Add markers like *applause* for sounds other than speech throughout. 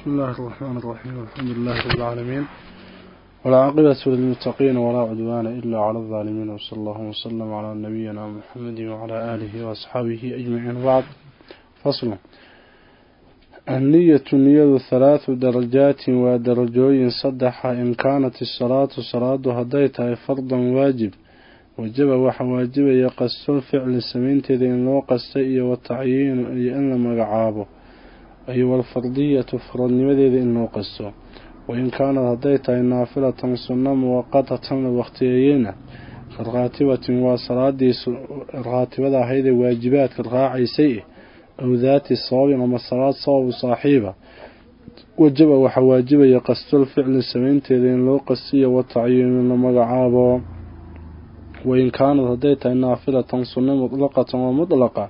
بسم الله الرحمن الرحيم الحمد لله رب العالمين والعاقبة للمتقين ولا عدوان إلا على الظالمين وصلى الله وسلم على نبينا محمد وعلى آله وأصحابه أجمعين. بعد فصل. النية النية ثلاث درجات ودرجوين صدحة إن كانت الصلاة صلاة هديتها فرضا واجب وجب وحواجب يقص الفعل سمين تذين لو قصي والتعيين ayuu walfardiyatu faroodnimadeeda in loo qasto wain kaanad hadday tahay naafilatan sunno muwaqatatanla wakhtiyeeyena karaatibatin waa salaadiisu raatibada ahaydee waajibaadka raacaysay aw daati sababin ama salaad sababu saaxiiba wajaba waxaa waajibaya qastul ficli samaynteeda in loo qastiyo watacyiinu la magacaabo wain kaanad hadday tahay naafilatan sunna mudlaqatan waa mudlaqa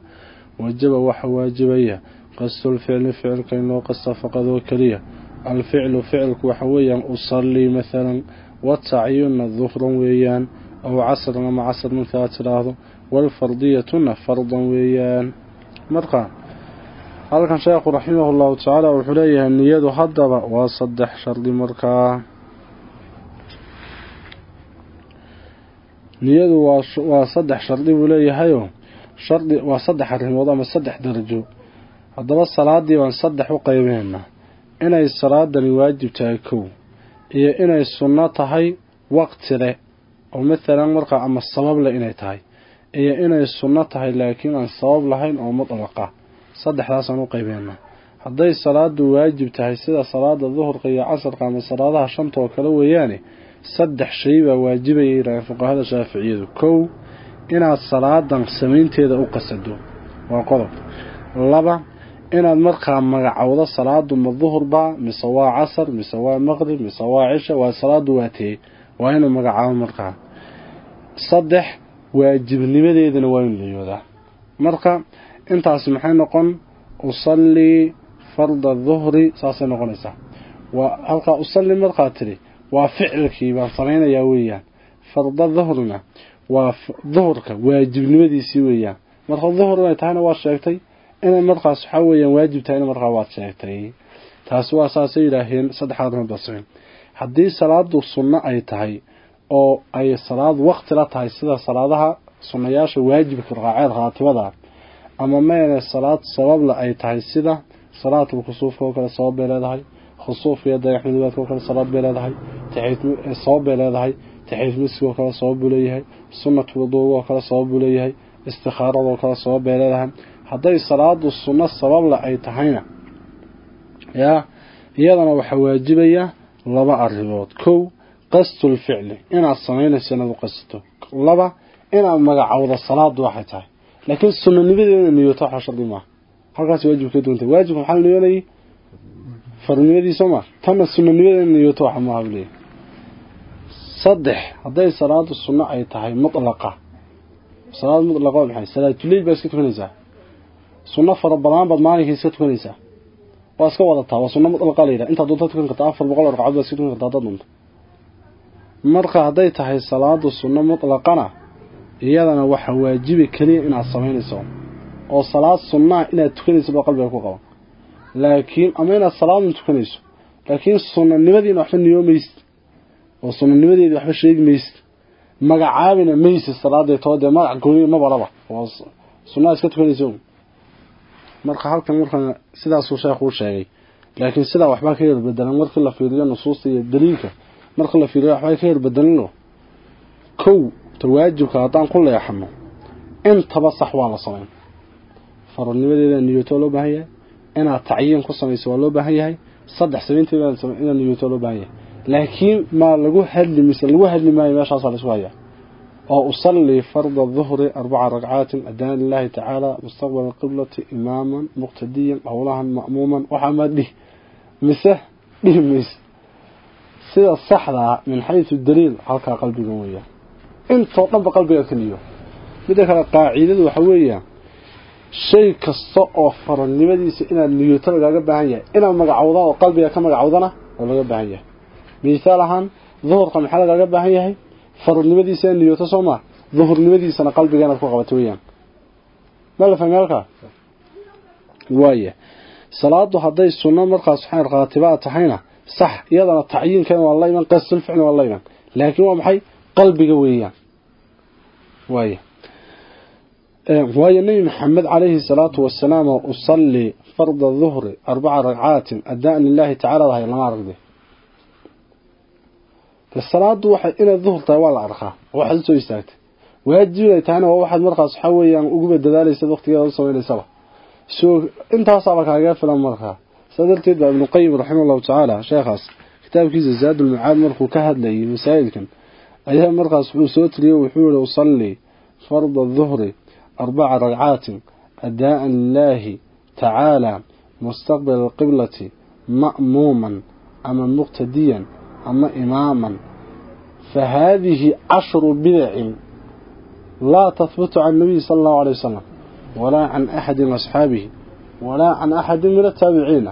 wajaba waxaa waajibaya qastu lficli ficilka in loo qasta faqadoo keliya alficlu ficilku waxa weeyaan usallii maalan watacyuna duhran weeyaan aw casran ama casr markaa tidhaahdo waalfardiyatuna fardan weeyaan. Marka halkan sheekhu raximahu llahu tacaala wuxuu leeyahay niyadu haddaba waa saddex shardi markaa niyadu waa saddex shardi buu leeyahayo. Shardi waa saddex arrimood ama saddex darajo haddaba salaadii baan saddex u qaybeynaa inay salaadani waajib tahay kow iyo inay sunno tahay waqti leh oo maalan markaa ama sabab leh inay tahay iyo inay sunno tahay laakiin aan sabab lahayn oo mudlaqa ah. saddexdaasaan u qaybeynaa hadday salaadu waajib tahay sida salaada duhurka iyo casarka ama salaadaha shanta oo kale weeyaane saddex shay baa waajibayay yidhaaheen fuqahada shaaficiyadu. Kow inaad salaadan samaynteeda u qasado. Waa qodob. Laba inaad markaa magacowdo salaadu ma duhurba mise waa casar mise waa maqrib mise waa cisha waa salaadu waatee waa inuu magacaabo markaa. Saddex waajibnimadeedana waa inu niyoodaa marka intaasi maxay noqon? Usallii farda duhri saasay noqonaysaa. Waa halkaa usalli markaa tidhi waa ficilkii baan samaynayaa weeyaan. Farda duhrina waa duhurka waajibnimadiisii weeyaan. Marka duhur inay tahayna waa sheegtay inay markaas waxaa weeyaan waajib tahayna markaa waad sheegtay taasi waa saasay yidhaaheen saddexaad madaseen haddii salaadu sunno ay tahay oo ay salaad waqti la tahay sida salaadaha sunnayaasha waajibka raaceen raatibada ama meene salaad sababla ay tahay sida salaatul kusuufka oo kale sabab bay leedahay khusuufka iyo dayaxmidoobaadka oo kale salaad bay leedahay sabab bay leedahay taxiid miski oo kale sabab buu leeyahay sunnatu wuduuga oo kale sabab buu leeyahay istikhaarada oo kale sabab bay leedahay hadday salaadu sunno sababla ay tahayna yaa iyadana waxaa waajibaya laba arrimood. Kow qasdulficli inaad samaynayso inaad u qasto laba inaad magacowda salaadu waxay tahay. Laakiin sunanimadeeda niyooto waxa shardi maaha halkaas waajib ka waajibka maxaa la niyoonayay farnimadiisa ma tanna sunanimadeeda niyooto waxa maaha saddex hadday salaadu sunno ay tahay mutlaqa. Salaad mutlaqa waa maxay? Salaatuleyl baa iska tukanaysaa sunno fara badan baad maalinkii iska tukanaysaa. Waa iska wadataa waa sunno mutlaqa la yidhaha. Intaad doonta tukan kartaa afar boqol oo ragcadood iska tukan kartaa haddaad doonto marka hadday tahay salaadu sunno mutlaqana iyadana waxa waajibi keliya inaad samaynayso. Oo salaad sunnaa inaad tukanayso baa qalbiga ku qaban laakiin ama inaad salaadun tukanayso laakiin sunnanimadiina waxba niyoomaysid oo sunnanimadeedii waxba sheegi maysid. Magacaabina maysid salaadee too dee magac gooniya mabaraba oo sunnaa iska tukanayso marka halkan markan sidaasuu sheekhu sheegay laakiin sidaa waxbaa ka yarbedelan markii la fiiriyo nusuusta iyo daliilka marka la fiiriyo waxbaa ka yarbedelano kow ta waajibka haddaan ku leexano intaba sax waa la samayn faradnimadeeda niyooto loo baahan yahay inaad tacyiin ku samayso waa loo baahan yahay saddex samaynteeda inaad niyooto loo baahan yahay. Laakiin maa lagu hadli mise lagu hadli maayo meeshaasaa la isku hayaa وأصلي فرض الظهر أربع ركعات أدان الله تعالى مستقبل القبلة إماما مقتديا حولها مأموما وحمده مسه بهمس سيدة الصحراء من حيث الدليل. حركة قلبي قوية. انت وطنب قلبي كليه مدك القاعدة وحوية. شيء كالصقف فرنمديس إن النيوتر لغا بهانيا إن المقعوضة وقلبي كمقعوضنا لغا بهانيا مثالا ظهر قمحة لغا بهانيا faradnimadiisa niyooto soo maa duhurnimadiisana qalbiga ku qabato weeyaan. Ma la fahmay halkaa? Waaya salaadu hadday sunno markaas waxaan raatibaa tahayna sax iyadana tacyiinkan waa la iman qasdul ficl waa la iman. Laakiin waa maxay? Qalbiga weeyaan. Waaya waayo nebi maxamed calayhi salaatu wasalaam usalli farda duhri arbaca ragcaatin adaan lilahi tacala dahay lama aragde الصلاة واحد إلى الظهر طوال ولا عرخة واحد سو يستاكت واحد لي يعني تانا واحد مرقى صحويا وقبة دلاليس وقت قيادة صوي لي سبا سو أنت صابك عقاب فلا مرقى صدرت يدعى ابن القيم رحمه الله تعالى. شيخاس كتاب كيز الزاد المعاد مرقو كهد لي مسائل كان أيها مرقى صحو سوت لي وحول وصلي فرض الظهر أربع ركعات. أداء الله تعالى. مستقبل القبلة مأموما. أما مقتديا. أما إماما فهذه عشر بدع لا تثبت عن النبي صلى الله عليه وسلم ولا عن أحد من أصحابه ولا عن أحد من التابعين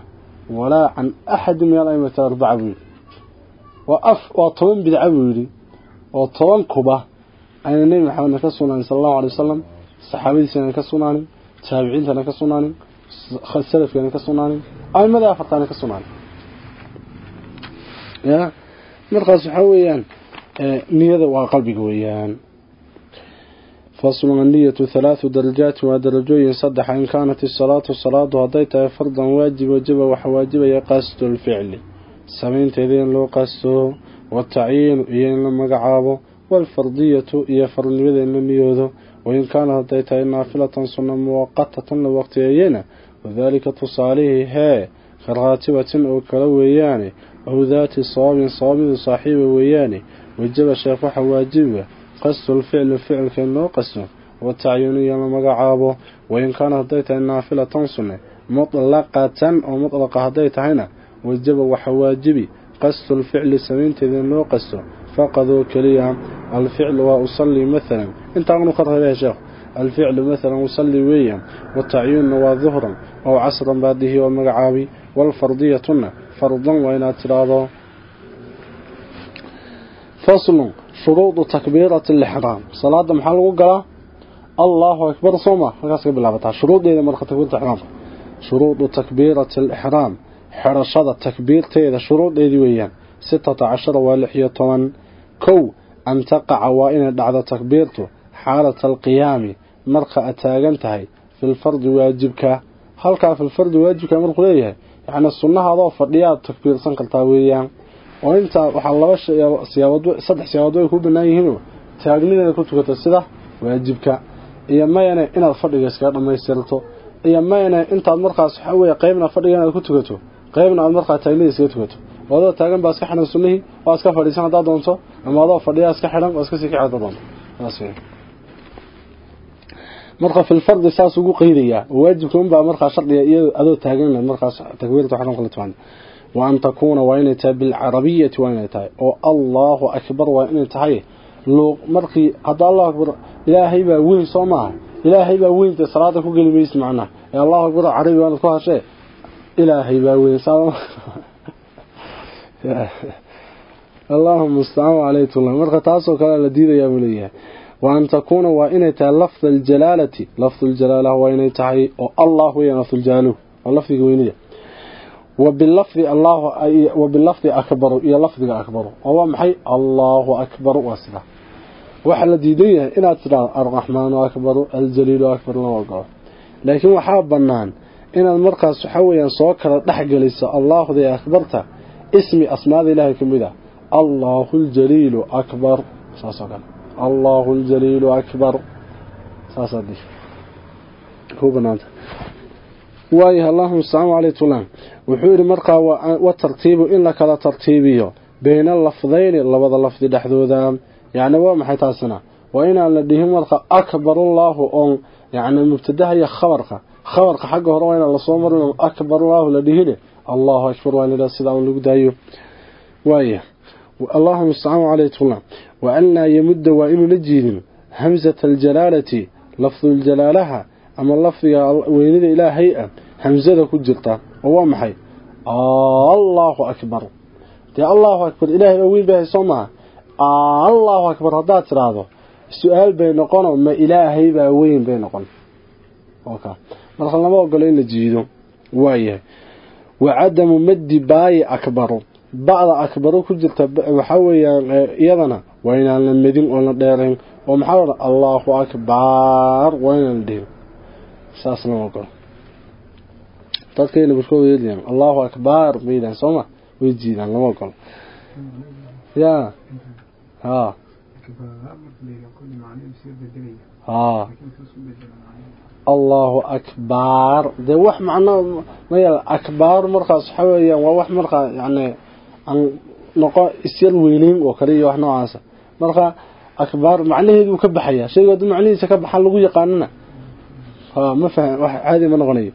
ولا عن أحد من الأئمة الأربعة. بيلي وأف وطوان بدع بيلي وطوان كبه أن النبي محمد صلى الله عليه وسلم صحابي سنة كسونا تابعين سنة كسونا خلال سلف كسونا أي ماذا أفرطان كسونا ya markaas waxaa weeyaan niyada waa qalbiga weeyaan فصل النية ثلاث درجات ودرجوين صدح إن كانت الصلاة الصلاة هديتها فرضا واجب وجب وحواجب يقصد الفعل سمين تذين لو قصده والتعيين إيان لما قعابه والفرضية إيا فرنبذ إن نيوذه وإن كان هديتها نافلة سنة موقتة لوقت أينا وذلك تصاليه هاي كرغاتبة أو aw daati sawaabin sawaabidu saaxiiba weeyaane wajaba sheekh waxa waajibiga qasdulficli ficilka in loo qaso wa tacyinu iyo la magacaabo wain kaana hadday tahay naafilatan sunne mutlaqatan oo mutlaqa hadday tahayna wajaba waxa waajibi qasdulficli samaynteeda in loo qaso faqad oo keliya alficl waa usallii maalan intaa anu ka tahay sheekh الفعل مثلا أصلي ويا والتعيين وظهرا أو عصرا بعده ومقعابي والفرضية فرضا وإن أتراضه فصل شروط تكبيرة الإحرام. صلاة محل وقرأ. الله أكبر صومة بالله شروط إذا مرخة تكبيرة الإحرام. شروط تكبيرة الإحرام. حرشة تكبير تيدا شروط إذا ويان ستة عشر والحية طوان. كو أن تقع وإن دعد تكبيرته. xaalata alqiyaami marka aad taagan tahay filfardi waajibka. Halkaa filfardi waajibka markuu leeyahay yacni sunnahaadoo fadhiyaad takbiirsan kartaa weeyaan. Oo intaa waxaa laba siyaabood saddex siyaaboodba ay ku bannaan yihiinoo taagnina inay ku tukato sida waajibka. Iyo mayane inaad fadhiga iskaga dhammaystirto. Iyo mayane intaad markaas waxaa weeye qaybna fadhiga inaad ku tukato. Qaybna aad markaa taagnida iskaga tukato. Oo adoo taagan baa iska xidhan sunnihii oo iska fadhiisan haddaad doonto ama adoo fadhiya iska xidhan oo iska sii kicada doonto marka fi lfardi saas ugu qeydayaa waajibka unbaa markaa shardiga iyadoo adoo taagan markaas takbiirta waxaan kala timaada وأن تكون وإنتها بالعربية وإنتها أو الله أكبر وإنتها لو مرقي هذا الله أكبر إلهي با وين صومها إلهي با وين صلاتك وقل ميس معنا يا الله أكبر عربي وأنا كوها شيء إلهي با وين صوم اللهم استعانوا عليه الله مرقى تاسو كلا لديد يا مليه وأن تكون وإنتها لفظ الجلالة لفظ الجلالة وإنتها أو الله وين لفظ الجلالة واللفظ وينية. وباللفظ الله وباللفظ أكبر يا لفظ أكبر. هو محي الله أكبر واسنا وحل ديدية إن أترى الرحمن أكبر الجليل أكبر الله لكن وحاب بنان إن المركز سحويا صوكرا دحق ليس الله ذي أكبرته اسمي أسماء الله كمدا الله الجليل أكبر ساسا الله الله الجليل أكبر صاصدي هو بنانت. وايه اللهم السلام عليه طولان وحور مرقى وترتيب إلا كذا ترتيبية. بين اللفظين اللبض اللفظ دحذوذان يعني وما تاسنا وإن لديهم مرقى أكبر الله أم. يعني المبتده هي خبرك. خبرك حقه روين الله صومر أكبر الله لديه الله أكبر الله لدى السلام لقدايه وايه اللهم استعان عليه طلع وأن لا يمد وإن نجيد همزة الجلالة لفظ الجلالة. أما لفظ وين إلى هيئة. همزة كجلتا وهو محي. الله أكبر. يا الله أكبر. إلهي أويل به سمعه الله أكبر. هذا تراده السؤال بين قن ما إلهي باوين بين قن اوكا ما خلنا ogolo in la jiido وعدم مد باي أكبر. Dheerayn oo maxaa odhan allaahu akbar waa inaan la dhihin saas lama ogolo dadkayna barkooda yeedayaan allaahu akbar bay yidhahan sooma way jiidaan lama ogolo ya ha haa allahu akbar dee wax macno maya akbar markaas waxa weeyaan waa wax markaa yani aan noqo isyar weyneyn oo kale iyo wax noocaasa marka akbar macnaheedu ka baxaya shayga hadduu macnihiisa ka baxan lagu yaqaanana ha ma fah wax caadi ma noqonayo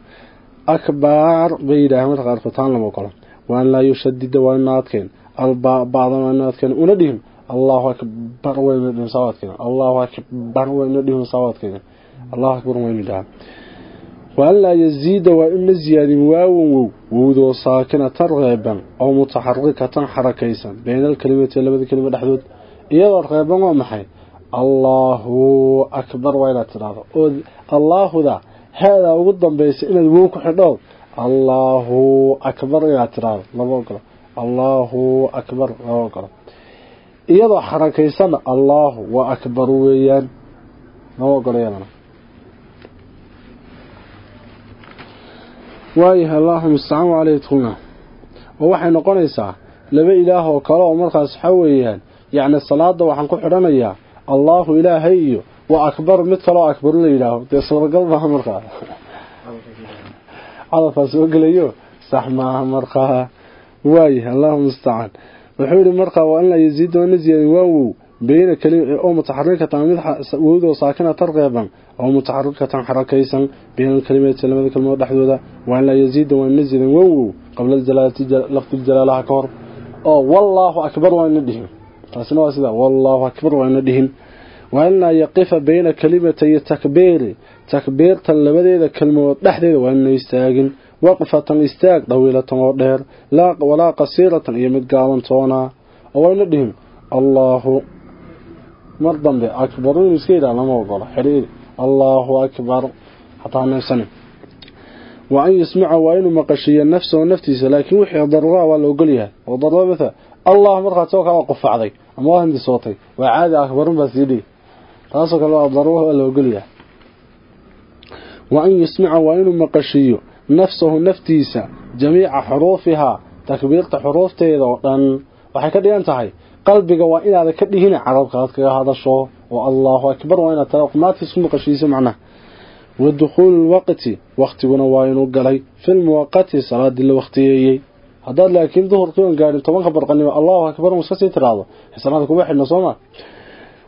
akbar bay yidhaaheen marka qaarkood taan lama ogola waan laa yushadida waa ina adkeen albacdan waa ina adkeen una dhihin allahu akbar wayna dhihin sawaadkeena allahu akbar wayna dhihin sawaadkeena allahu akbar waa in la وألا يزيد وإما زياد واو وودو ساكنة رغيبا أو متحركة حركيسا بين الكلمة اللبذ كلمة الأحدود إيضا رغيبا ومحي الله أكبر وإلى تراب. الله ذا. هذا وقدم بيس إلى الووك حدود. الله أكبر إلى تراب. لبوكرا الله أكبر. لبوكرا إيضا حركيسا الله وأكبر ويان. لبوكرا يانا akbar waayahay allahu mustacaan caleyh tuna oo waxay noqonaysaa laba ilaah oo kale oo markaas waxaa weeyaan yacni salaada waxaan ku xidhanayaa allaahu ilaahay iyo waa akbar mid kaloo akbaru la yidhaaho. Dee suuragal maaha markaa? *laughs* Cadafaa soo gelayo? Sax maaha markaa. Waayahay allahu mustacaan wuxuu yihi markaa waa in la yaziida wana ziyaadin waawow beyna oo mutaxarikatan mid wowdoo saakinatan reeban oo mutaxarikatan xarakaysan beyna alkalimaati labada kalmood dhexdooda waa in la yaziida waa ina ziyaadin waawow qabla jalaalati lafdi jalaalaha ka hor. Oo wallaahu akbar waa ina dhihin. Taasina waa sida wallaahu akbar waa ina dhihin. Waa in laa yaqifa beyna kalimatay takbiiri takbiirtan labadeeda kalmood dhexdeeda waa ina istaagin. Waqfatan istaag dhawiilatan oo dheer. Walaa qasiiratan iyo mid gaaban toonaa oo dhihin. Allaahu مرضاً dambe أكبر inuu على موضوع lama الله أكبر. حتى akbar سنة. وأن يسمع وأن مقشي النفس والنفتيس لكن وحي ضرورة ولا أقليها وضرورة مثلا. الله مرقى توقع وقف عضي. أما الله هندي صوتي. وعادة أكبر بس يدي. تاسك الله ضرورة ولا أقليها وأن يسمع وأن مقشي نفسه النفتيس جميع حروفها. تكبيرة حروف تيضا وحكا دي أنتهي qalbiga waa inaada ka dhihina carabka aad kaga hadasho oo allaahu akbar waa inaad tala qumaadkiis ku maqashiiso macnaha lwaqti waktiguna waa inuu galay. Filmuwaqati salaadii la waktiyeeyey haddaad laakiin duhurkii on gaadhin tobanka barqanimo allahu akbar muska sii tiraahdo salaada kuba xidhna sooma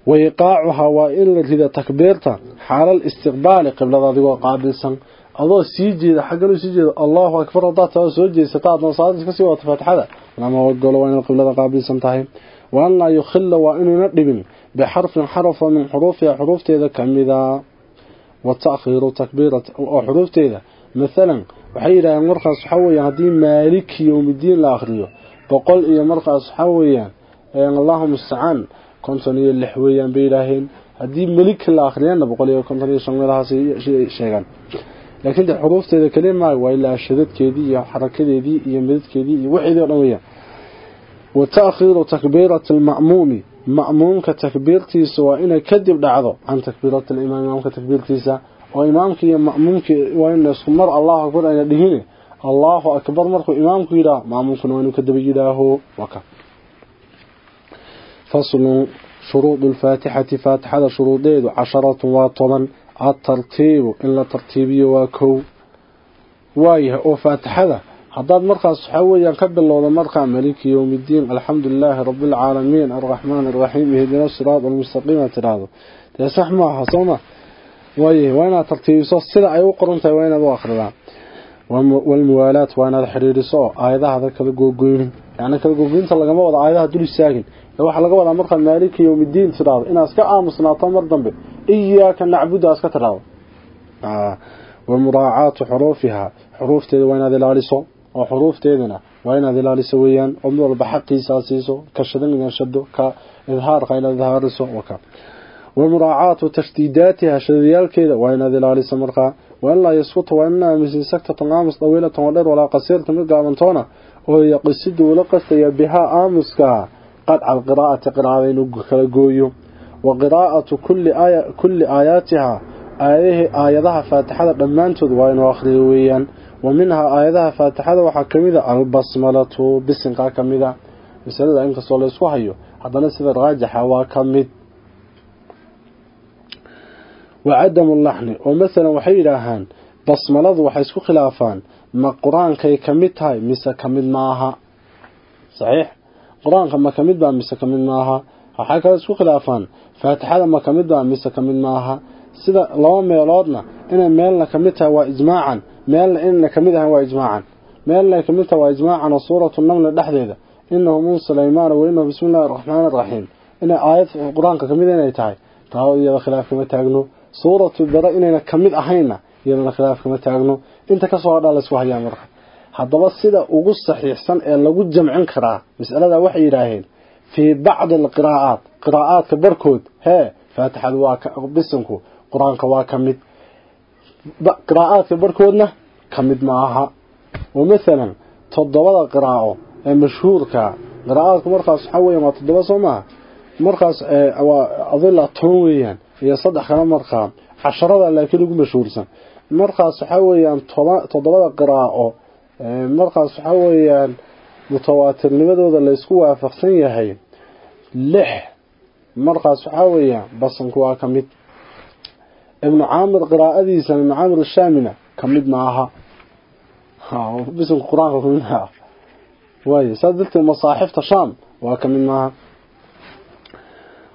wa iqaacuhaa waa in la rida takbiirta xaalal istiqbaali qiblada adigoo qaabilsan adoo sii jeeda xaggan u sii jeeda allahu akbar haddaad taa soo jeesata adna salaada iska sii wata faatixada. Lama ogolo waa inaad qiblada qaabilsan tahay wa an laa yukhila waa inuuna dhibin bixarfin xarafa min xuruufiha xuruufteeda kamida wa ta'khiiru takbiirati oo xuruufteeda mathalan waxay yidhaaheen markaas waxaa weeyaan haddii maaliki yowmidiin la akhriyo boqol iyo markaas waxaa weeyaan allahu mustacaan konton iyo lix weeyaan bay yidhaaheen haddii melik la akhriyana boqol iyo konton iyo shan meelahaas sheegaan laakiin de xuruufteeda kaliya maayo waa ilaa وتأخير تكبيرة المأموم. مأموم كتكبيرتيس وإن كدب دعضو. عن تكبيرة الإمام مأموم كتكبير تيسا. وإمام وإمامك يا مأمومك وإن سمر الله أكبر أن يدهيني الله أكبر مركو إمامك مأموم مأمومك وإن كدب يداه وكا. فصل شروط الفاتحة. فاتحة شروطيد عشرة وطبا الترتيب. إلا ترتيبي وكو. وايه. وفاتحة هذا مرخص حوي يكبر الله مرخى ملك يوم الدين. الحمد لله رب العالمين. الرحمن الرحيم. يهدينا الصراط المستقيم. تراضى تسمح ما حصلنا وي وين ترتيب السلع وقرنت أيوة وين الآخر لا والموالات وأنا الحرير صو. أيضا هذا كل جوجل يعني كل جوجل انت لقى أيضا دول الساكن. لو حلقى وضع مرقى مالك يوم الدين تراضى إن أسكا امسنا تمر ذنبه. إياك نعبد أسكا تراضى آه. ومراعاة حروفها. حروف تلوين هذا الالي صو. وحروف تيدنا وإن ذي لالي سويا أمد والبحق يساسيسو كشدن من شدو كإظهار خيلا إظهار سو وكا ومراعاة تشديداتها شديال كذا وإن ذي لالي سمرقا وإلا لا يسوط وإن مثل سكتة نامس طويلة ولير ولا قصير تمدقى من تونة وهي قصد ولقصي بها آمسكا قد على القراءة قراءة نقك لقويو وقراءة كل, آي... كل آياتها aayadihii aayadaha faatixada dhammaantood waa inuu akhriyo weeyaan. Wa minhaa aayadaha faatixada waxaa ka mid a albasmalatu bisinkaa ka mid a. Masalada inkastoo laysku hayo haddana sida raajaxa waa ka mid. Wa cadamu laxni oo masalan waxay yidhaahaan basmaladu waxay isku khilaafaan ma qur'aankay ka mid tahay mise ka mid maaha? Saxiix. Qur'aanka ma ka mid baa mise ka mid maaha? Waxaa kale isku khilaafaan faatixada ma ka mid baa mise ka mid maaha? Sida laba meeloodna inay meelna ka mid tahay waa ijmaacan meelna inna ka mid ahaan waa ijmaacan. Meelna ka mid tahay waa ijmaacan oo suuratu naml dhexdeeda innahu min sulaymaan wa innahu bismillaahir rahmaanir rahiim. Ina aayad quraanka ka mid inay tahay taa iyada khilaaf kama taagno. Suuratu bara inayna ka mid ahayna iyadana khilaaf kama taagno. Inta ka soo hadha la isku hayaa marka. Haddaba sida ugu saxiixsan ee lagu jamcin karaa mas'alada waxay yidhaaheen fii bacdi alqiraa'aat qiraa'aadka barkood hee faatixadu waa bisanku qur'aanka waa ka mid. Qiraa'aadka barkoodna ka mid ma aha. Oo mathalan toddobada qiraa'o ee mashhuurka qiraa'aadku markaas waxaa weeyaan waa toddoba soo maaha. Markaas waa adila toban weeyaan iyo saddex kale markaa casharada laakiin ugu mashhuursan. Markaas waxaa weeyaan toddobada qiraa'o markaas waxaa weeyaan mutawaatirnimadooda laysku waafaqsan yahay. Lix markaas waxaa weeyaan basanku waa ka mid ابن عامر قراءتيسا ابن عامر الشامنة. كمد معها؟ بس القرآن منها. واي سادلت المصاحف تشام. وكمد معها؟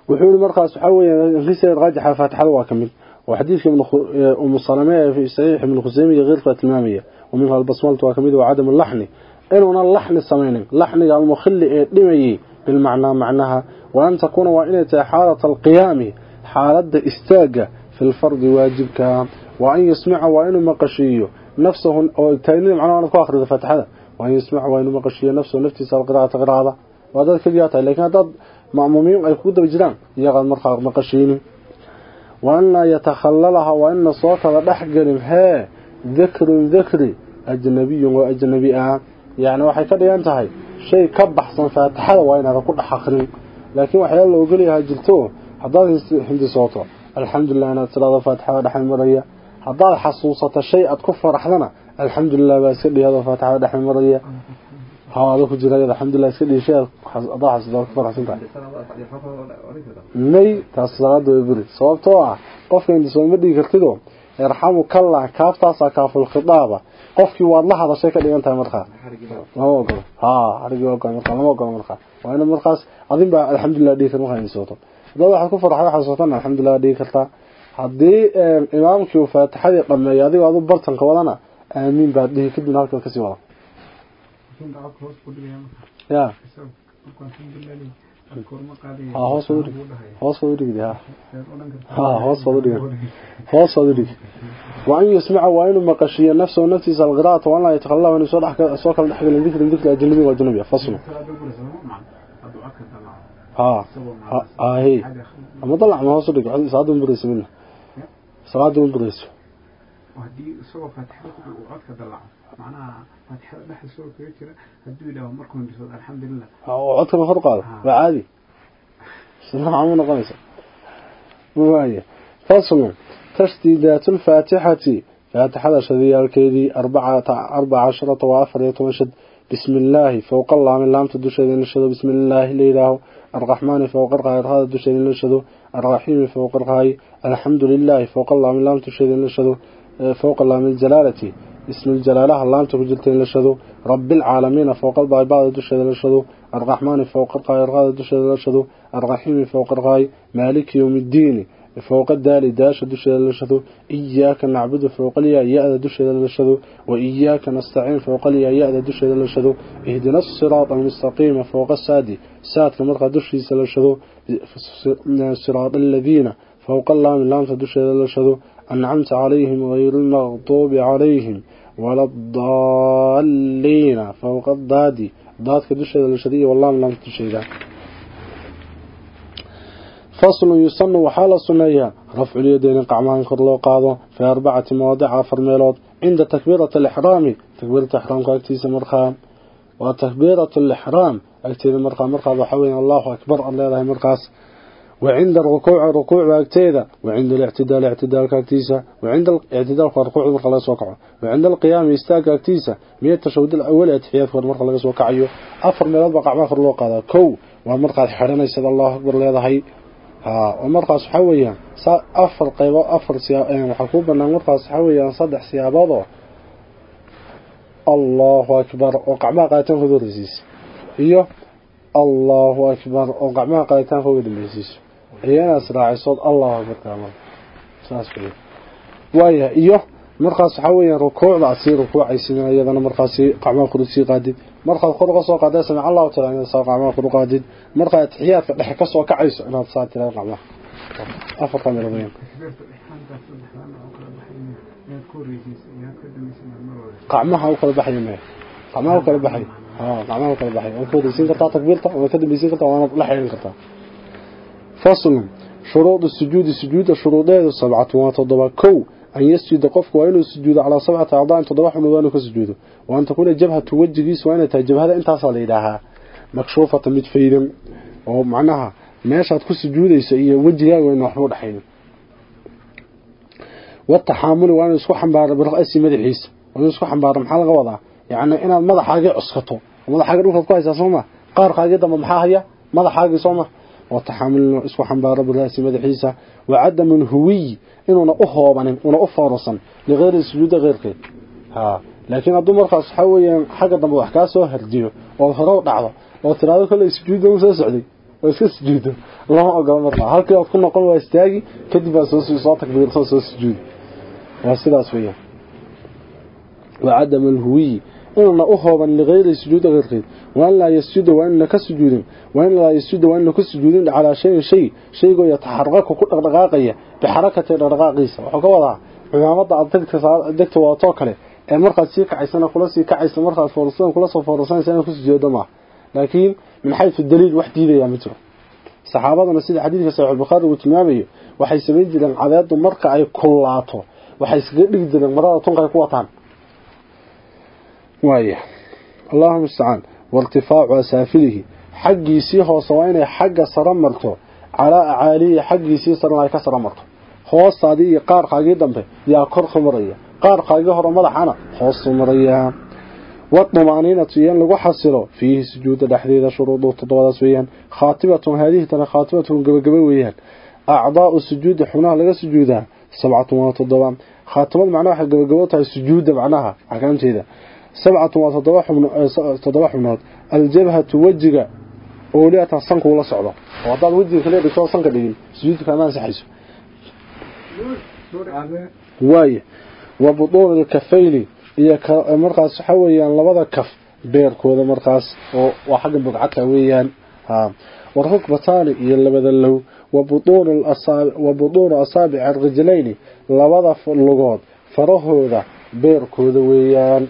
وحول مرقس حوي في سير راجحة فاتحة وكمد وحديث من أم الصلمية في صحيح من الخزيمية غير فاتمامية ومنها البصمال وكمد وعدم اللحن. إن هنا اللحن السمين. لحن المخل لمي بالمعنى معناها. وأن تكون وإن حالة القيام. حالة استاقة في الفرض واجبك وأن يسمع وإن مقشيه نفسه تايلين معناه أنا إذا فتح هذا وأن يسمع وإن مقشيه نفسه نفتي سال قراءة قراءة وهذا كلياته لكن هذا معمومين أي كود بجران يغل مرخى مقشيني. وأن لا يتخللها وأن صوتها بحقل ها ذكر ذكري. أجنبي وأجنبي آه يعني واحد ka ينتهي. شيء كبح ka baxsan هذا كل inaad لكن واحد laakiin waxa la ogol yahay صوته. الحمد لله أنا أتلاقى فاتحة ودحين مرية هذا حصوصة الشيء أتكفر أحدنا الحمد لله بأسئلي هذا فاتحة ودحين مرية هذا كجرى الحمد لله سيدي شيء أضاع صدار كفر حسن تعالى مي تصداد ويبري صواب طوعة قف عند سؤال مدي كرتدو يرحمك الله. كاف تاسا كاف الخطابة. قف والله هذا شيء كده أنت مرخى. ما هو قال ها حرقي وقع مرخى. ما هو قال مرخى. وأنا مرخص عظيم الحمد لله دي ثم خاين صوته dad waxa ku farxay waxa sootan alxamdulillah dhigi kartaa hadii imaamkii faatixadii dhameeyay adiga aad u bartanka wadana aamin baad dhigi kadib halkan ka sii wada ya hoos hoos udhigdi hoos udhig hoos udhig وأن يسمع وأن مقشية نفسه ونفسه القراءة وأن لا يتخلى وأن يسوى سوى كل حق من ذكر ذكر الأجنبي والجنبي فصله ها ها هي. أما طلع ما هو صدق. صعد من بريس منه. صعد من بريس وهدي سوى فاتحة وعدك دلع معناها فاتحة دحل سوى كيترا هدو إلى مركم بسود الحمد لله. وعدك من فرق هذا. وعادي سلام عمونا قميسا وهي فصل تشديدات الفاتحة. فاتحة شذي الكيدي. أربعة أربعة عشرة وأفر يتمشد بسم الله فوق الله من لام تدشدين لشدو بسم الله ليله الرحمن فوق الغاية هذا تدشدين لشدو الرحيم فوق الغاية الحمد لله فوق الله من لام تدشدين لشدو فوق الله من الجلالة اسم الجلالة اللام تدشدين لشدو رب العالمين فوق البعض تدشدين لشدو الرحمن فوق الغاية هذا تدشدين لشدو الرحيم فوق الغاية مالك يوم الدين فوق الدال داش دشيدا لشدو إياك نعبد فوق الياء يأذى دشيدا لشدو وإياك نستعين فوق الياء يأذى دشيدا لشدو اهدنا الصراط المستقيم فوق السادي. سادك مرقى دشيدا لشدو صراط الذين فوق الله من لامسة دشيدا لشدو أنعمت عليهم غير المغضوب عليهم ولا الضالين فوق الضادي. ضادك دشيدا لشدي والله من لامسة دشيدا لام دش فصل يصن وحال السنية رفع اليدين قعمان كرلو قاضو في أربعة مواضع فرميلوت عند تكبيرة الإحرام تكبيرة الإحرام كاكتيس مرخان وتكبيرة الإحرام أكتيس مرخان مرخان وحوين الله أكبر الله له مرخاس وعند الركوع ركوع واكتيدا وعند الاعتدال اعتدال كاكتيسة وعند الاعتدال ركوع مرخان لغس وقعه وعند القيام يستاق كاكتيسة مية التشهد الأول اتحيات مرخان لغس وقعيه أفر ميلاد بقع ما كرلو قاضو كو ومرخان حرنا يسد الله أكبر الله آه، ومرقص حويا أفر قيبا أفر يعني حكوبا مرقص حويا صدح سيابضه الله أكبر وقع ما قايتان فو إيوه، درسيس الله أكبر وقع ما قايتان فو درسيس إيه ناس راعي صوت الله أكبر كامل ساس فيه وإيه مرقص حويا ركوع بعصير ركوع عيسين أيضا إيوه، مرقصي قع ما قدسي قادم. مرخى خروج سوق هذا سمع الله تعالى إن سوق عمار خروج هذا مرخى تحية فتح كسو كعيس. إن صار ترى قمة أفضل من رضيان قمة هو كل بحي ما قمة هو كل بحي. آه، ها قمة هو كل بحي. أنكود يزيد قطع تقبل طع وأنكود قطع. وأنا لا حيل قطع. فصل. شروط السجود. السجود الشروط هذه السبعة وما تضبط كو an yasjuda qofku waa inuu sujuudo calaa sabcati acdaain toddoba xubnood waa inuu ka sujuudo. Wa an takuuna jabhatu wejigiisu waa inay tahay jabhada intaasaa la yidhaahaa. Makshuufata mid faydan oo macnaha meeshaad ku sujuudayso iyo wejigaaga waa ina waxba udhexayno wataxaamuli waa inuu isku xambaaro birasi madaxiisa. Waa inuu isku xambaaro maxaa laga wadaa? Yacni inaad madaxaagii cuskato madaxaagii dhulkaad ku haysaa sooma qaarkaagii dambe maxaa haya? Madaxaagii sooma oo taxamul isku xambaaro biraasi madaxiisa wa cadamun huwiy inuuna u hoobanin una u foorosan liqeyri sujuuda qeyrkeed haa laakiin hadduu markaas waxaa weeyaan xagga dambe wax kaa soo hardiyo oo hore u dhacdo oo tiraado kale sujuudda u soo socday oo iska sujuuddo lama ogola markaa halkii aad ku noqon waa istaagi kadib baa soo soo soo sujuud waa الهوي إننا أخوضا لغير سجود غير خير وأن لا يسجد وأن لا كسجود وأن لا يسجد وأن لا كسجود على شيء شيء شيء يتحرك وكل رغاقية بحركة الرغاقيسة وحكوضا عمامة أدكت وطوكله مرقى سيكا عيسانا كلا سيكا عيسانا مرقى فورسان كلا صفورسان سينا كسجود معه لكن من حيث الدليل وحدي ذا يمتر صحابتنا سيد حديث في صحيح البخاري وتلمامي waxay sameyn jireen cadeedu marka ay kulaato waxay iskaga dhigi jireen marada tunka ay ku wataan وايه اللهم استعان وارتفاع اسافله حقيسي هوسوينه حق سره مرتو على اعالي حقيسي سره ay ka sare marto hoostaadii iyo qaar qaagi dambe yaa kor xumaraya qaar qaagi hore madaxana hoos xumaraya wadmaanina tiyan lagu xasilo fihi sujuud dhaxdeeda shuruudu todobadaas weeyaan khaatibatun hadii tan khaatibatun gabagaba weeyaan a'daa sujuud xubnaha laga sujuudaa sab'atu wa todoba khaatimad macnaha gabagabo sabcatu waa toddoba xubnood aljabhatu wejiga ooliyata sanku la socdo oo haddaad wejiga kale dhigtoo sanka dhigin sujuudka kama ansaxayso waaye wa butuun alkafayni iyo markaas waxa weeyaan labada kaf beerkooda markaas oo waa xagga bogcadka weeyaan warukbataani iyo labada low wa butuunu asaabici rijlayni labada lugood farahooda beerkooda weeyaan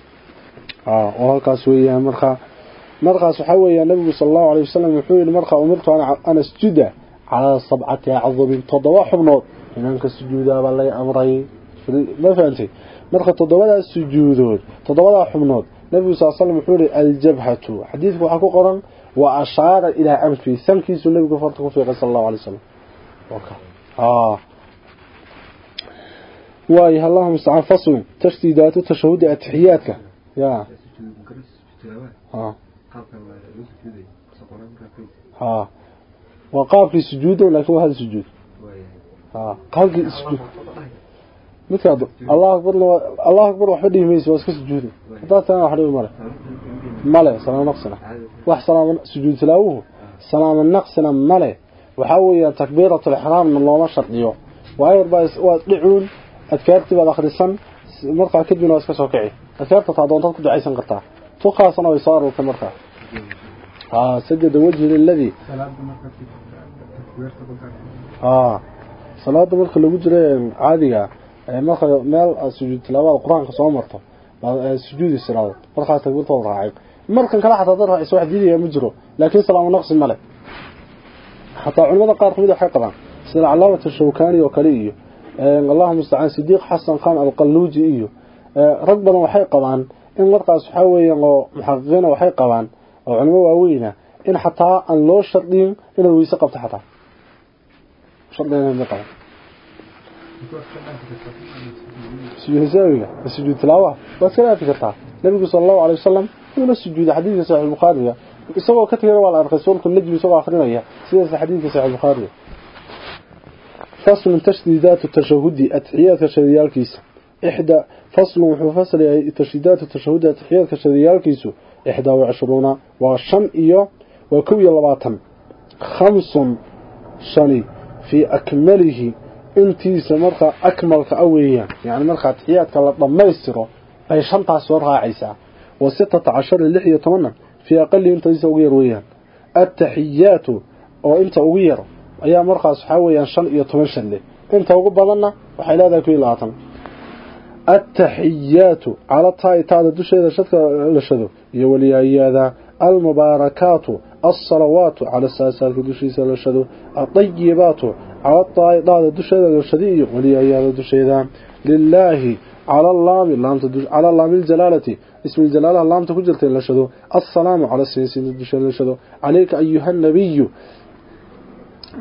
oo halkaas weeyaan marka markaas waxa weeyaan nabiga sallallahu alayhi wasallam wuxuu yiri marka umirtu ana ana sujuda ala sab'ati a'dhab toddoba xubnood inaan ka sujuudaa baa lay amray ma fahamtay marka toddobada sujuudood toddobada xubnood nabiga sallallahu alayhi wasallam wuxuu yiri al-jabhatu xadiisku waxa ku qoran wa ashara ila anfi sankiisu nabiga farta ku fiiqay sallallahu alayhi wasallam okay ah واي اللهم استعان فصل تشديدات التشهد التحياتك يا. ها ها وقاب في سجوده لكن هذا سجود ها قال في سجود مثل الله أكبر الله أكبر وحده يميز واسك سجوده. هذا ثاني وحده ماله ماله سلام نقصنا. واحد سلام سجود تلاوه سلام النقصنا ماله وحاول تكبيرة الإحرام من الله ما شرطيه وأيضا أذكارتي بعد أخرسان مرقى كدبنا واسك سوكعي أذكارت تعضونتك دعيسا قرطاه تقاسنا ويصار وكمرقى آه سجد وجه للذي آه صلاة مرقى اللي وجره عادية مرقى مال سجود تلاوة القرآن كسوه مرته سجود السلاوة مرقى تقول طول راعي مرقى كلا حتى ضرها إسواح ديدي يمجره لكن سلام نقص الملك xataa culimada qaar kamid waxay qabaan sida calaamata shawkani oo kale iyo allahuma mustacaan sidiiq xasan khan alqalluuji iyo rag badan waxay qabaan in markaas waxaa weeyaan oo muxaqiqiina waxay qabaan oo culimo waaweyna in xataa aan loo shardin inaad weyse qabto xataa shardiga ma qaban سجود ساوية سجود تلاوة وكذا في كرتها النبي صلى الله عليه وسلم ولا سجود حديث صحيح البخاري isagoo ka tagay wala rasuulku najmi isagoo akhrinaya sida xadiidka sahih bukhari fasl tashdiidat at-tashahhud at-tahiyat shadiyalkiisa إحدى فصل وفصل تشديدات التشهد التخيات كشديال كيسو إحدى وعشرون وشم إيو وكوي اللباتم خمس شني في أكمله. انتي سمرخ أكمل كأوية يعني مرخ تحيات كاللطم ميسرو أي شمطة سورها عيسى. وستة عشر اللحية طمنا في أقل انتي سوغير ويا. التحيات. أو انت أوغير أي مرخ سحاوية شن إيو لي انت أوغب بضنا وحيلا ذاكوي اللاتم التحيات على تايتاد دشيده شدك لشدو. يا iyo waliyayada المباركات الصلوات على الساسات دشيده لشدو. الطيبات على تايتاد دشيده لشدي. waliyayada دشيده لله على الله لامته دش على الله الجلالة. اسم الجلالة لامته كجلت لشدو. السلام على السيسين دشيده لشدو. عليك أيها النبي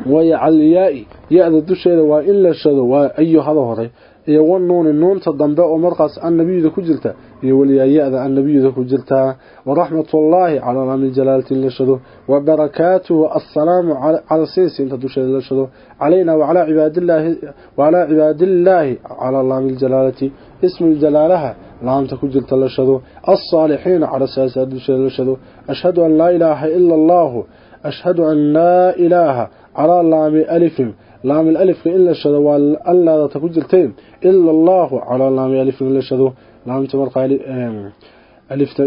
ويا عليائي يا ذا الدشيده وإلا الشدو وأيها هذا iyo wan nuun nuunta dambe oo markaas annabiyada ku jirta iyo waliyaayada annabiyada ku jirta wa rahmatullahi ala nabi jalalati lashadu wa barakatuhu assalamu ala sayyi tadusha lashadu علينا وعلى عباد الله وعلى عباد الله على الله من جلالتي اسم الجلالها لام تكجلت لشدو الصالحين على ساسات لشدو أشهد أن لا إله إلا الله أشهد أن لا إله على لام ألف لام الألف إلا الشدو ألا تكجلتين إلا الله على لام ألف إلا الشدو لام تمرقى ألف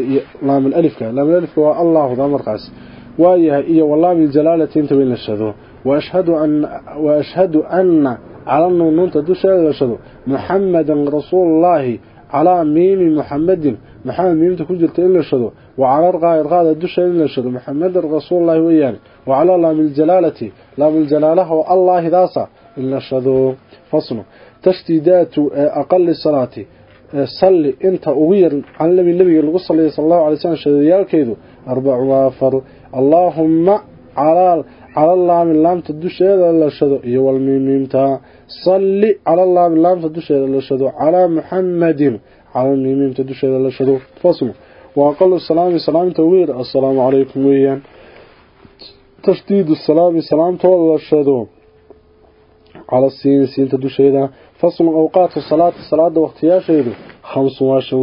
لام الألف لام الألف هو الله ذا مرقس وايه إيا والله من جلالة انتبين الشدو وأشهد أن, وأشهد أن على النون تدوش الشدو محمدا رسول الله على محمد ميمت كجلت إلا شدو وعلى الرغاية الغادة دوشة إلا شدو. محمد الرسول الله وياني وعلى لام الجلالة لام الجلالة والله داسة إلا شدو. فصل. تشديدات آه، أقل الصلاة. آه، صلي إنت اوير عن لبي النبي الغسل صلى الله عليه وسلم شديالكيدو أربع وافر. اللهم على على الله من لام تدوشيدا لا شدو. يوالميمتا صلي على الله من لام تدوشيدا إلا شدو. على محمد. Lam tadusheeda la shado ala muhammadin ala miimta tadusheeda la shado fasl wa qallu salaami salaamta wiir assalamu alaykum wiyan tashdid salaami salaamta la shado ala siin siin tadusheeda fasl awqat salaat salaada waqtiyaasheedu 25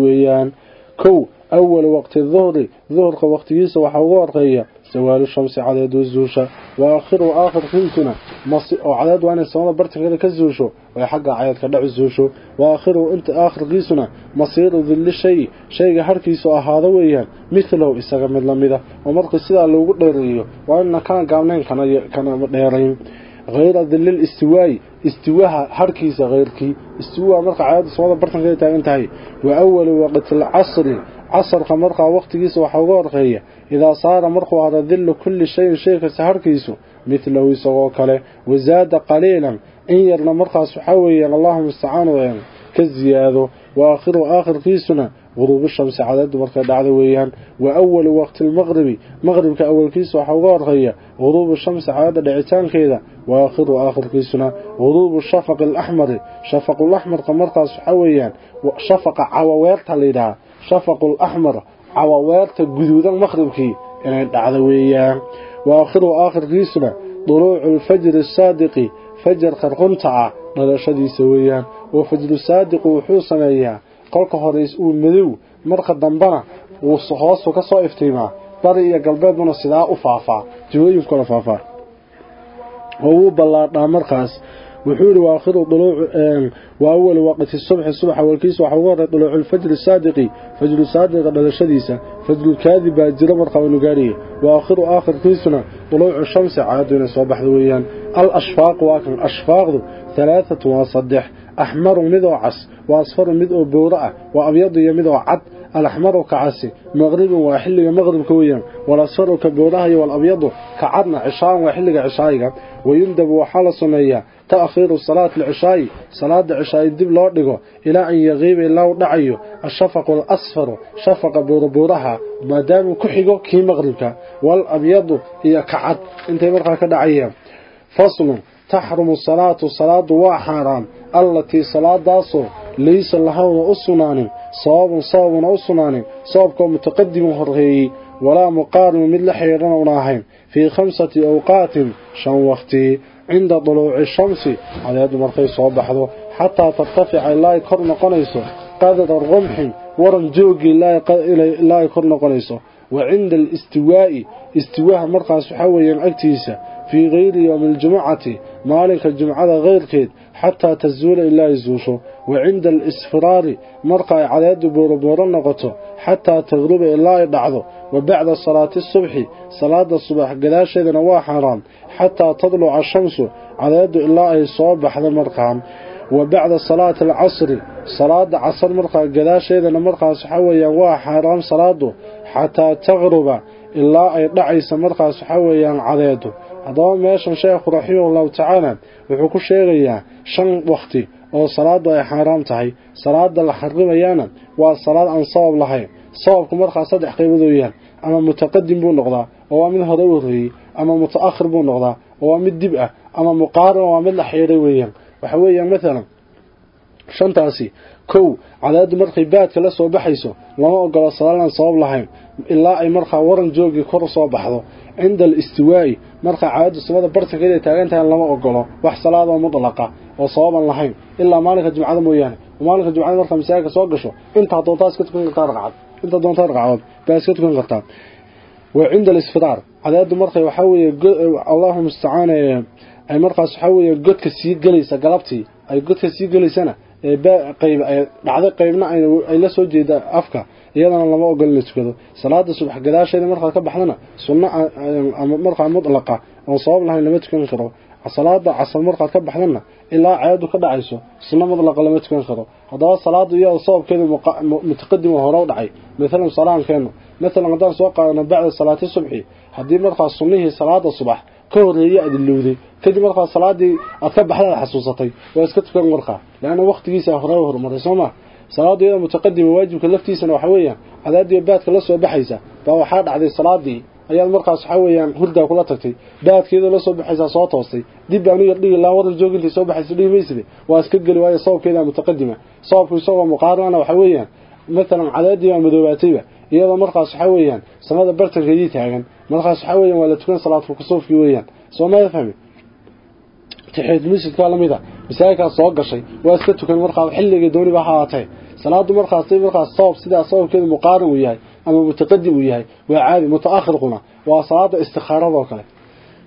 wiyan awal waqti duhri duhurka waqtigiisa waxaa uga horreeya zawaalu shamsi cadeedu zuusha wa aakhiru aakhirkiisuna masi oo cadeed waa inay samada barta kale ka zuusho ay xagga cadeedka dhacu zuusho wa aakhiru inta aakhirkiisuna masiiru dilli shay shayga harkiisu ahaado weeyaan midlow isaga mid lamida oo marka sidaa loogu dheereeyo waa inna kaan gaabnayn kana dheerayn hayra dilil istiwaayi istiwaha harkiisa hayrkii istiwaa marka cadeedda samada bartankaa taagan tahay wa awalu waqti alcasri عصر مرقى وقت جيس وحوار غية إذا صار مرقو على ذل كل شيء شيء سهر كيسو مثل مثله يسوكله وزاد قليلا. إن يرنا مرقى سحويا اللهم استعانوا يعني كزيادة وآخر وآخر كيسنا غروب الشمس عدد مرقى دعذويا وأول وقت المغربي. مغرب كأول كيس وحوار غية غروب الشمس عدد عتان كيدا وآخر وآخر كيسنا غروب الشفق الأحمر. شفق الأحمر كمرقى سحويا وشفق عواويرتا لدها shafaqul axmar cawaweerta guduudan maqhribkii inay dhacdo weeyaan wa aakhiru aakhirkiisuna duluucu lfajri saadiqi fajarka runta ah dhalashadiisa weeyaan oo fajru saadiqu wuxuu sameeyaa qolka horeys uu madow marka dambana wuu hoostu ka soo iftiimaa bari iyo galbeeduna sidaa u faafaa jihooyinkuna faafaa oo wuu ballaadhaa markaas وحول وآخر طلوع وأول وقت الصبح الصبح والكيس وحوار طلوع الفجر الصادق فجر الصادق دلشديسا فجر الكاذب جرى مرقه ونغاريه وآخر اخر كيسنا طلوع الشمس عادنا صباح ويان الأشفاق واكن اشفاق ثلاثة وصدح أحمر مدو عس وأصفر مدو بورع وأبيض مدو عد alaxmaru ka casi maqribun waa xilliga maqribka weeyaan walasfaru ka boodaha iyo walabyadu ka cadna cishaan waa xilliga cishaayiga wayundabu waxaa la suneeyaa تأخير صلاة العشاء صلاة العشاء دب لو دغو الى ان يغيب الا دعيو الشفق الاصفر شفق بوربورها ما دام كخيغو كي مغربك والابيض هي كعد انت مرقا كدعيا فصل تحرم الصلاة الصلاة وحرام التي صلاة داسو ليس لها أصنان صواب صواب أصنان صوابك متقدم هرهي ولا مقارن من لحيرنا وناهين في خمسة أوقات شن وقتي عند طلوع الشمس. على يد مرقي صوبحه حتى ترتفع الله كرن قنيسه قادر الرمح ورن جوجي لا كرن قنيسه وعند الاستواء استواء مرقى سحويا أكتيسة في غير يوم الجمعة. مالك الجمعة غير كيد حتى تزول إلا يزوشه وعند الإسفرار مرقى على يد بوربور النقطة حتى تغرب إلا يدعضه وبعد صلاة الصبح صلاة الصبح قداش إذن هو حرام حتى تطلع الشمس على يد إلا يصاب بحذ مرقى وبعد صلاة العصر صلاة عصر مرقى قداش إذن مرقى سحويا هو حرام صلاته حتى تغرب إلا يدعيس مرقى سحويا على يده haddaba meeshan sheekhu raximahullahu tacaala wuxuu ku sheegayaa shan waqti oo salaadu ay xaaraam tahay salaada la xarimayaana waa salaad aan sabab lahayn sababku markaa saddex qaybood weeyaan ama mutaqadim buu noqdaa oo waa mid hore u horreeyey ama mutaakhir buu noqdaa oo waa mid dib ah ama muqaaran waa mid la xiiray weeyaan waxa weeyaan maalan shantaasi kow cadaadu markay baadka la soo baxayso lama ogolo salaad aan sabab lahayn ilaa ay markaa waran joogii kor soo baxdo. Cinda alistiwaa'i markaa caadadu samada bartankeeda ay taagan tahay lama ogolo wax salaad oo mudlaqa oo sababan lahayn ilaa maalinka jumcada mooyaane maalinka jumcada markaa masaajidka soo gasho intaa doontaa iska tukan kartaa ragcad doontaa ragcadood baa iska tukan kartaa cinda alisfiraar cadaadu markay waxaa weeye allahu mustacaan ay markaas waxaa weeye godka sii gelaysa galabtii ay godka sii gelaysana qayb dhacday qaybna ay la soo jeeda afka iyadana lama ogol la tukado salaada subax gadaasheeda markaad ka baxdana sunno markaa mudlaqa oon sabab lahayn lama tukan karo صلاه عصر مرقة كبخدنا إلا عيدو كدعيسو. سنمد لا قلمت كان خرو. هذا الصلاه يا صوب كده مقا... متقدم وهرو دعي. مثلا صلاة كان مثلا قدان سوق أنا بعد صلاة الصبح. هدي مرقة صليه صلاة الصبح. كوري اد لودي كدي مرقة صلاة دي اصبح لها حسوستي. واسكت كان مرقة. لأنه وقتي سا هرو هرو مرسوما صلاة متقدم واجب كلفتي سنه وحويا عدد يبات كلا سو بخيسه با وحا دعدي صلاة دي. Ayaad markaas waxa weeyaan hurdaa kula tagtay baadkeeda la soo baxaysa soo toostay dib baan yar dhigi laa waran joogintay soo baxaysa dhigi mayside waa iska geli waayo sababkeeda mutaqadima sababku isagoo muqaarana waxa weeyaan مثلا cadaadii baa madoobaatayba iyadoo markaas waxa weeyaan samada bartankeedii taagan markaas waxa weeyaan waa la tukan salaadku kusuufkii weeyaan soo ma fahmi taxiyad masjidka lamida masaajidkaas soo gashay waa iska tukan markaa xilliga dooni baa haatay salaadu markaas markaas sabab sida sababkeedu muqaarin uu yahay ama mutaqaddim uu yahay waa caadi mutaakhirquna waa salaada istikhaarada kale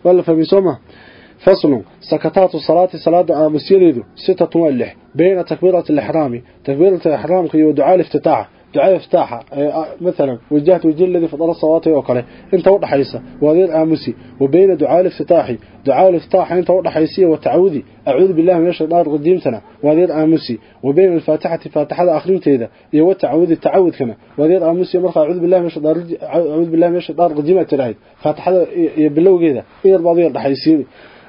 wala fahmi sooma فصل سكتات الصلاة صلاة آمسيده ستة والح بين تكبيرة الإحرام تكبيرة الإحرام كي ودعاء الافتتاح دعاء افتاحة. إيه، آه، مثلا وجهت وجه الذي فطر الصلاة وكله إنت ودخايسه وادي الآمسي. وبين دعاء افتاحي دعاء افتاح أنت ودخايسه وتعوذي. أعوذ بالله من الشيطان القديم سنة. وادي الآمسي. وبين الفاتحة فاتحة اخرتيده إيه، يا وتعوذي. تعوذ كما. وادي الآمسي مره أعوذ بالله من الشيطان أعوذ بالله من الشيطان القديم تلاهي فاتحة يبلوغيده يربضيه دخايسه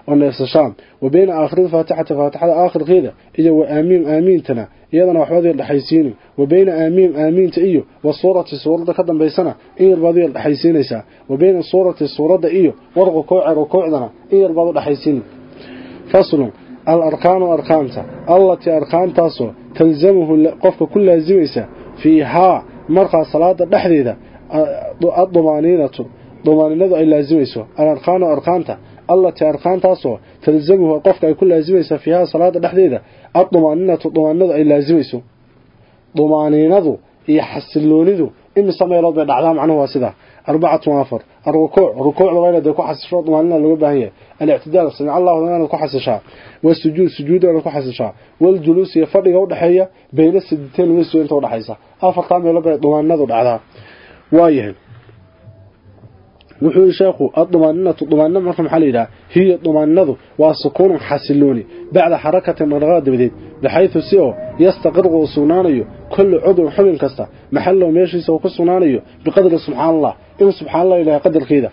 البعضية حيسيني ونفسشان وبين آخر الفاتحة فاتحة آخر غيدة إيا وآمين آمين تنا إيضا وحوذي الحيسيني وبين آمين آمين تأيو والصورة الصورة كدن بيسنا إيا البعضي الحيسيني سا وبين الصورة الصورة إيو ورغ كوع ركوع دنا إيا البعضي الحيسيني فصل الأركان أركانتا التي أركان تاسو تلزمه قفك كل لازميسا فيها مرقى صلاة الدحديدة الضمانينة ضمانينة أي لازميسو الأركان أركانتا allati arkaantaasoo talzamuhu qofka ay ku laasimaysa fiihaa salaada dhexdeeda adumaaniinatu dumaaniinadu ay laasimayso dumaaniinadu iyo xasiloonidu imise meelood bay dhacdaa macnuhu waa sidaa arbacatun afar alrukuuc rukuucda waa inaad ku xasisho dumaaniina looga baahan yahay alictidaal samica allahu inaad ku xasishaa wasujuud sujuuda inaad ku xasishaa waljuluus iyo fadhiga u dhexeeya bayna siditeen wasiyo inta u dhexaysa afartaa meelood bay dumaaniinadu dhacdaa waayahay wuxuu sheekhu addumaanina dumaanina marka maxaa la yidhaha? Hiya dumaninadu waa sukuunun xasilooni bacda xarakatin dhaqdhaqaaq dabadeed baxaytu si oo yastaqiru uu sugnaanayo kullu cudun xubin kasta maxallow meeshiisa uu ku sugnaanayo biqadri subxaana allah in subxaana allah ilahay qadarkeeda.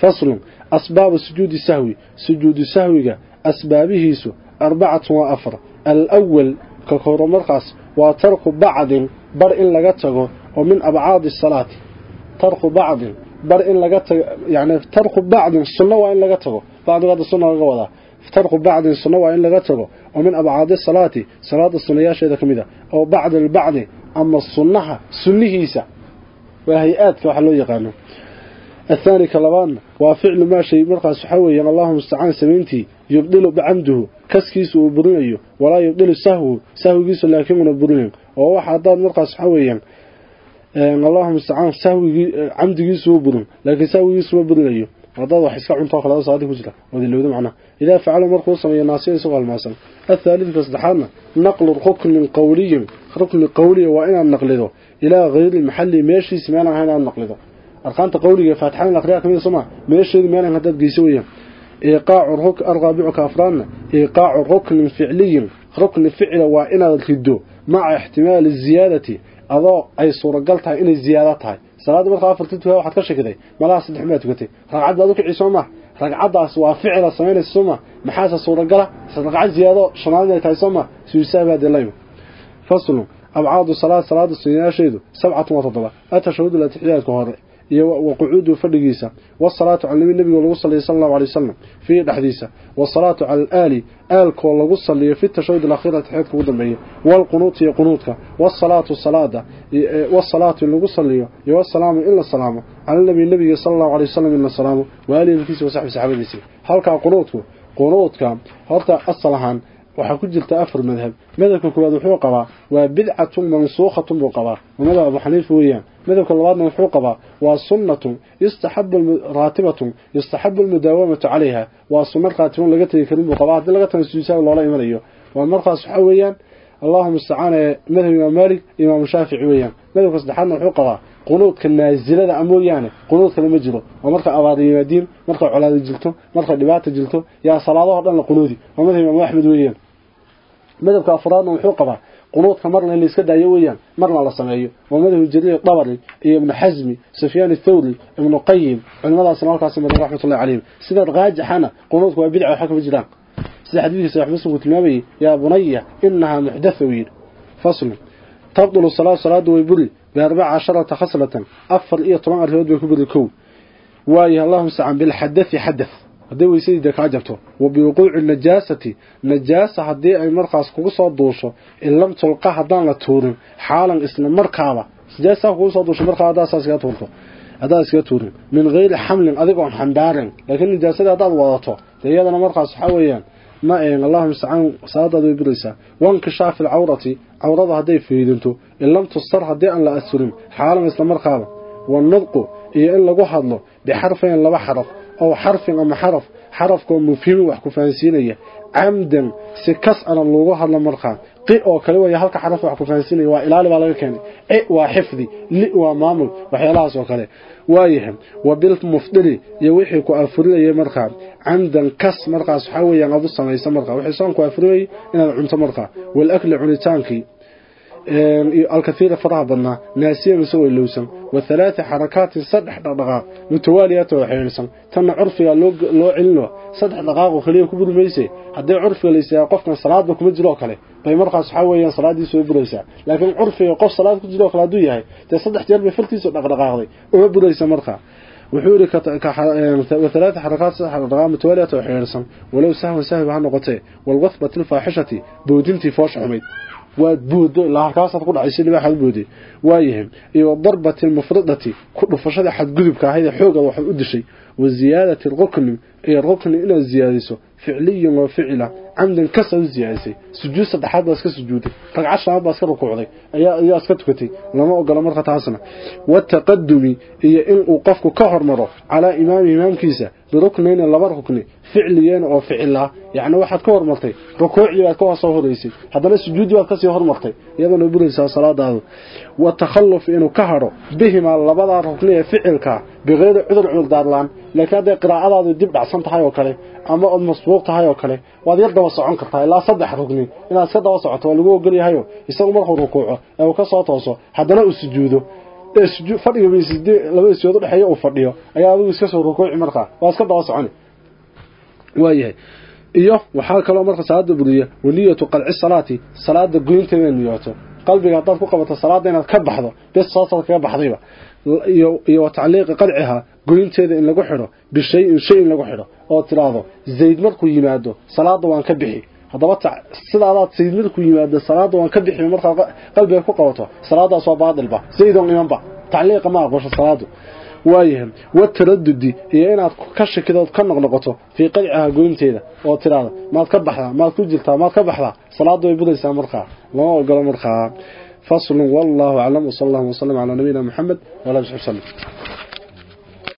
Faslun asbaabu sujuudi sahwi sujuudu sahwiga asbaabihiisu arbacatun waa afar. Alwal ka koro markaas waa tarku bacdin bar in laga tago oo min abcaadi salaati tarku bacdin bar in laga tago yani tarku bacdin sunno waa in laga tago bacdiga hadda sunna laga wadaa tarku bacdin sunno waa in laga tago oo min abcaadi salaati salaada sunnayaasheeda ka mid a oo bacdi albacdi ama sunnaha sunnihiisa waa hay-aadka waxa loo yaqaano الثاني كلبان وفعل ما شيء مرقص حوي اللهم استعان سمينتي يبدل بعمده كسكيس وبرنيو ولا يبدل سهو سهوغيس لكن برنيو oo waxa dad markaas allahuma mustacaan sahwigii camdigiisuu burin laakiin sahwigiisuma burinayo hadaad wax iska cunto kale salaada ku jira. Wadilowda macnaha idaa facala markuu sameeyo naasiya isagoo halmaasan athaalidka saddexaadna naqlu ruknin qawliyin. Rukni qawliya waa inaad naqlido. Ilaa hayri maxali meeshiisi meelaan ahayn aad naqlido. Arkaanta qawliga faatixada in aqriyaa ka mid soma meesheedu meelaan haddaad geyso weeyaan. Iqaacu arqaabicuka afraadna iqaacu ruknin ficliyin. Rukni ficla waa inaad rido maca ixtimaali ziyaadati adoo ay suuragal tahay inay ziyaada tahay. Salaada marka afarta tukaa waxaad ka shakiday malaha saddex maad tukatay. Ragcad baad u kici soo ma? Ragcadaas waa ficila sameynaysa soo ma? Maxaase suuragala ragcad ziyaado shanaad ay tahay soo ma? Suusaabaa delayma faslu abcaadu salaad salaada sunnayaasheedu sabcatu wa toddoba atashahudu la tixyaadka hore وقعوده فدغيسا والصلاه على النبي صلى الله عليه وسلم في دحديسا والصلاه على الآل آل كو لغو صلي في التشهد الاخير تحيات كو دمبيه والقنوت يا قنوتك والصلاه الصلاه والصلاه لغو صلي يا السلام الا السلام على النبي النبي صلى الله عليه وسلم الا السلام واله الكيس وصحبه صحابته halka qunutku qunutka horta asalahan waxa ku jirta afar madhab madhabka koowaad wuxuu qabaa waa bidcatun mansukhatun buu qabaa madhab Abu Hanifa weeyaan madhabka labaadna wuxuu qabaa waa sunnatun yustahabbu raatibatun yustahabbu almudawamatu calayha waa sunnah raatibun laga tagi karin buu qabaa hadii laga tanasuusaa loola imanayo waa markaas waxa weeyaan اللهم استعان مذهب إمام مالك إمام الشافعي ويان مذهب كصدحنا وحو قبا قنوت كالنازلة أمويانه قنوت كالمجره ومركا أباضي يمادين مركا علاد جلتو مركا دبات madhabka afraadna wuxuu qabaa. Qunuudka marna in iska daayo weeyaan marna la sameeyo. Waa madhabu jariir dabari iyo ibnu xasmi sufyaan athawri ibnu qayim culimadaasna halkaasi madan raxmatullahi calayhim sida raajaxana qunuudku waa bidca waxaa kama jiraan. Sida xadiidkii saxiix muslim uu tilmaamayey yaa bunaya inahaa muxdatha uu yidhi. Faslun tabdulu salaatu salaadu way buri biarbaca casharata khaslatan afar iyo toban arrimood bay ku buri kow. Waayo allahum sacan bilxadathi xadath hadday weysadii ka jabto wa biwuquuci najaasati najaasa haddii ay markaas kugu soo duusho in lam tulqa haddaan la tuurin xaalan isla markaaba. Najaasa kugu soo duusho markaa haddaa saas iga tuurto haddaa iskaga tuurin. Min geyri xamlin adigoon xambaarin. Laakiin najaasadii haddaad wadato dee iyadana markaas waxaa weeyaan ma een allahuma istacaan salaadaada way buraysaa. Wankishaafi alcawrati cawrada hadday fiidinto in lam tustar haddii aan la asurin xaalan isla markaaba. Wanudqu iyo in lagu hadlo bixarfayn laba xaraf oo xarfin ama xaraf xarafkoo mufhimin wax ku fahansiinaya camdan si kas ana loogu hadlo markaa qi oo kale waya halka xaraf wax ku fahansiinaya waa ilaali baa laga keenay ci waa xifdi li waa maamul waxyaalahaas oo kale waayahay wa bil mufdili iyo wixii ku afurinaya markaa camdan kas markaas waxaa weeyaan adu samaysa markaa wixii soon ku afurinayay inaad cunto markaa walakli cunitaankii الكثير فرح بدنا ناسيا مسوي اللوسم والثلاث حركات صدح دقائق متواليات وحينسن تن عرفيا لو لو علنو صدح دقائق وخليه كبر ميسي hadii curfiga la isyaa qofkan salaad kuma jiro kale bay markaas waxa weeyaan salaadiisu way buraysaa laakiin curfiga qof salaad ku jiro kale haduu yahay taa saddex jeer bay fartiisu dhaqdhaqaaqday oo buraysa markaa wuxuu yiri ka ثلاث حركات صح دقائق متواليات وحينسن ولو سهو سهو ha noqotee والوثبه الفاحشه boodintii foosh xumayd waad buudo ilaa halkaasaad ku dhacaysay libaaxaad buuday waayahay iyo darbati almufradati ku dhufashada xadgudubka ahayd xooga waxay u dishay. Wa ziyaadati rukni iyo rukni inaad ziyaadiso ficliyan wa ficila camdan kasa u ziyaadisay sujuud saddexaad baa iska sujuuday ragcad shanaad baa iska rukuucday ayaa iska tukatay lama ogola marka taasna. Wataqadumi iyo in uu qofku ka hormaro calaa imaami imaamkiisa biruknayn laba rukni ficliyan oo ficila yani waxaad ka hormartay rukuucii baad ka soo horeysay haddana sujuudi baad ka sii hormartay iyadana buraysaa salaadaadu. Wa takhalluf inuu ka haro bihima labada rukni ee ficilka bikayri cudur cudur daarlaan laakiin hadday qiraa'adaadu dib dhacsan tahay oo kale ama ood masbuuq tahay oo kale waad yar daba socon kartaa ilaa saddex rugni inaad iska daba socoto waa lagu ogolyahayo. Isagu markuu rukuuco ee uu ka soo tooso haddana uu sujuudo. Fadhiga baysid laba isjood udhexeeya uu fadhiyo. Ayaa adigu iska soo rukuuci markaa waa iska daba soconi. Waayahay iyo waxaa kaloo marka salaada buriya waliyatu qalci salaati salaada goynteeda inaad niyooto qalbiga haddaad ku qabato salaada inaad ka baxdo bes saasaad kaga baxdayba iyo iyo tacliiqi qalciha goynteeda in lagu xidho bishayin shay in lagu xidho oo tiraahdo zayd markuu yimaado salaada waan ka bixi. Haddaba sidaadaad zayd markuu yimaado salaada waan ka bixi markaad qalbiga ku qabato salaadaas waa baadilba zaydon imanba tacliiqa ma aqbasho salaadu. Waayahay wataradudi iyo inaad ka shakidood ka noqnoqoto fii qalciha goynteeda oo tiraahdo maad ka baxdaa maad ku jirtaa maad ka baxdaa salaada way budaysaa markaa lama ogolo markaa فصل والله أعلم وصلى الله وسلم على نبينا محمد وعلى آله وصحبه وسلم.